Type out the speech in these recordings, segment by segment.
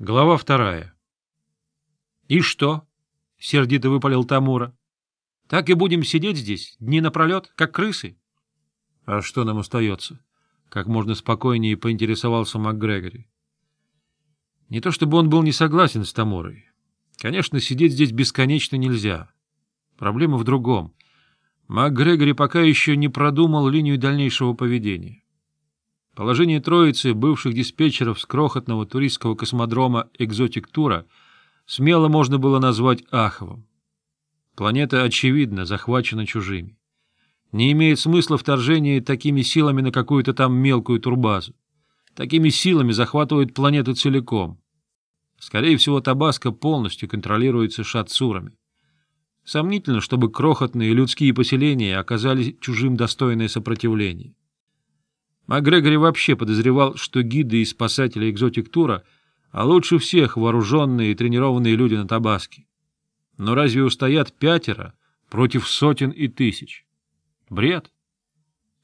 Глава вторая. — И что? — сердито выпалил Тамура. — Так и будем сидеть здесь дни напролет, как крысы? — А что нам остается? — как можно спокойнее поинтересовался МакГрегори. Не то чтобы он был не согласен с Тамурой. Конечно, сидеть здесь бесконечно нельзя. Проблема в другом. МакГрегори пока еще не продумал линию дальнейшего поведения. Положение троицы бывших диспетчеров с крохотного туристского космодрома «Экзотик Тура» смело можно было назвать Аховым. Планета, очевидно, захвачена чужими. Не имеет смысла вторжение такими силами на какую-то там мелкую турбазу. Такими силами захватывают планету целиком. Скорее всего, Табаско полностью контролируется шатсурами. Сомнительно, чтобы крохотные людские поселения оказались чужим достойное сопротивление. Макгрегори вообще подозревал, что гиды и спасатели экзотик-тура — а лучше всех вооруженные и тренированные люди на Табаске. Но разве устоят пятеро против сотен и тысяч? Бред.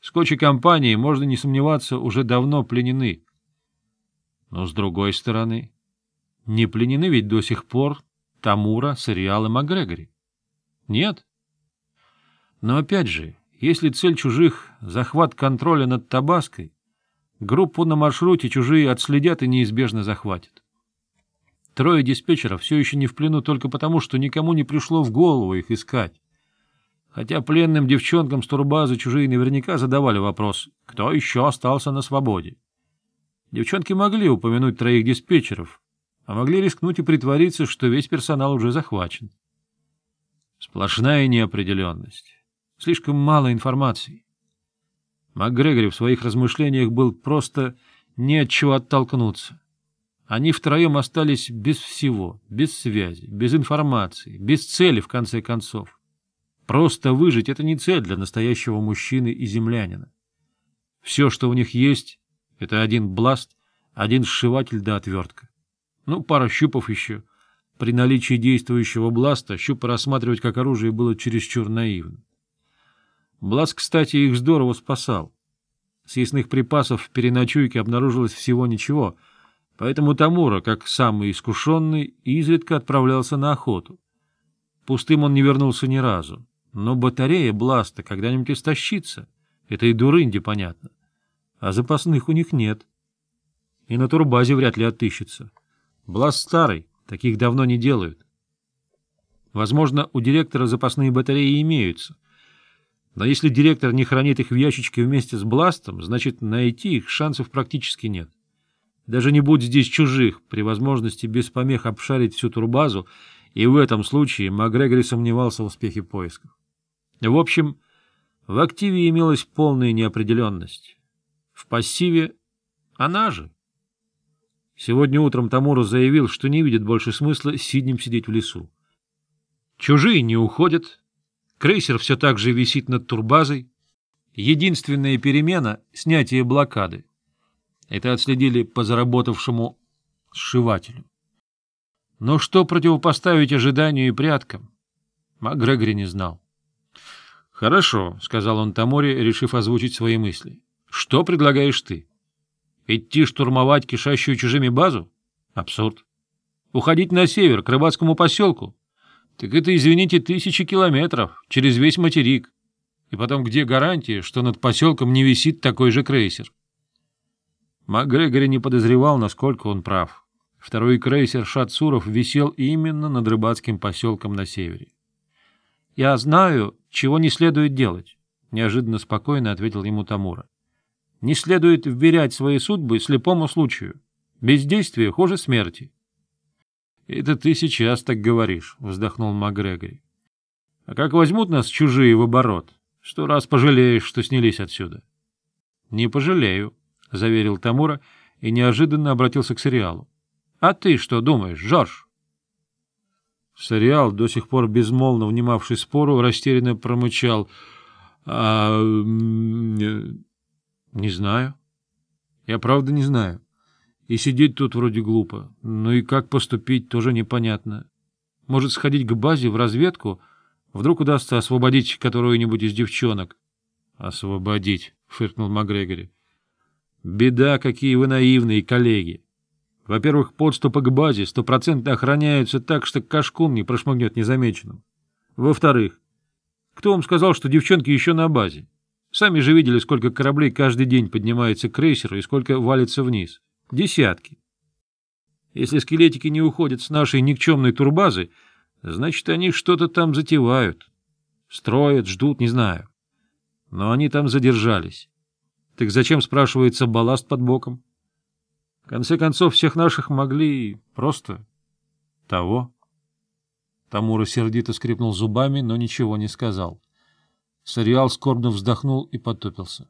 Скотч и компании, можно не сомневаться, уже давно пленены. Но с другой стороны, не пленены ведь до сих пор Тамура, Сериал и МакГрегори. Нет? Но опять же, если цель чужих — захват контроля над Табаской, группу на маршруте чужие отследят и неизбежно захватят. Трое диспетчеров все еще не в плену только потому, что никому не пришло в голову их искать. Хотя пленным девчонкам с турбазы чужие наверняка задавали вопрос, кто еще остался на свободе. Девчонки могли упомянуть троих диспетчеров, а могли рискнуть и притвориться, что весь персонал уже захвачен. Сплошная неопределенность слишком мало информации. Макгрегор в своих размышлениях был просто не от чего оттолкнуться. Они втроем остались без всего, без связи, без информации, без цели, в конце концов. Просто выжить — это не цель для настоящего мужчины и землянина. Все, что у них есть, — это один бласт, один сшиватель да отвертка. Ну, пара щупов еще. При наличии действующего бласта щупы рассматривать как оружие было чересчур наивно. Блаз, кстати, их здорово спасал. Съестных припасов в переночуйке обнаружилось всего ничего, поэтому Тамура, как самый искушенный, изредка отправлялся на охоту. Пустым он не вернулся ни разу. Но батарея Бласта когда-нибудь истощится. Это и дурынде понятно. А запасных у них нет. И на турбазе вряд ли отыщется. Бласт старый, таких давно не делают. Возможно, у директора запасные батареи имеются — но если директор не хранит их в ящичке вместе с Бластом, значит, найти их шансов практически нет. Даже не будь здесь чужих, при возможности без помех обшарить всю турбазу, и в этом случае Макгрегори сомневался в успехе поисков. В общем, в активе имелась полная неопределенность. В пассиве она же. Сегодня утром Тамура заявил, что не видит больше смысла Сиднем сидеть в лесу. Чужие не уходят, Крейсер все так же висит над турбазой. Единственная перемена — снятие блокады. Это отследили по заработавшему сшивателю. Но что противопоставить ожиданию и пряткам? МакГрегори не знал. — Хорошо, — сказал он Тамори, решив озвучить свои мысли. — Что предлагаешь ты? Идти штурмовать кишащую чужими базу? Абсурд. Уходить на север, к рыбацкому поселку? Так это, извините, тысячи километров, через весь материк. И потом, где гарантия, что над поселком не висит такой же крейсер? МакГрегори не подозревал, насколько он прав. Второй крейсер Шатсуров висел именно над рыбацким поселком на севере. — Я знаю, чего не следует делать, — неожиданно спокойно ответил ему Тамура. — Не следует вверять свои судьбы слепому случаю. Бездействие хуже смерти. Это ты сейчас так говоришь, — вздохнул МакГрегори. — А как возьмут нас чужие в оборот? Сто раз пожалеешь, что снялись отсюда. — Не пожалею, — заверил Тамура и неожиданно обратился к сериалу. — А ты что думаешь, Жорж? Сериал, до сих пор безмолвно внимавший спору, растерянно промычал. — А... не знаю. — Я правда не знаю. И сидеть тут вроде глупо, но и как поступить тоже непонятно. Может, сходить к базе в разведку? Вдруг удастся освободить которую-нибудь из девчонок? — Освободить, — фыркнул МакГрегори. — Беда, какие вы наивные, коллеги. Во-первых, подступы к базе стопроцентно охраняются так, что кашкун не прошмыгнет незамеченным. Во-вторых, кто вам сказал, что девчонки еще на базе? Сами же видели, сколько кораблей каждый день поднимается к крейсеру и сколько валится вниз. — Десятки. Если скелетики не уходят с нашей никчемной турбазы, значит, они что-то там затевают. Строят, ждут, не знаю. Но они там задержались. Так зачем, спрашивается, балласт под боком? В конце концов, всех наших могли просто... того. Тамура сердито скрипнул зубами, но ничего не сказал. Сариал скорбно вздохнул и потопился.